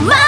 my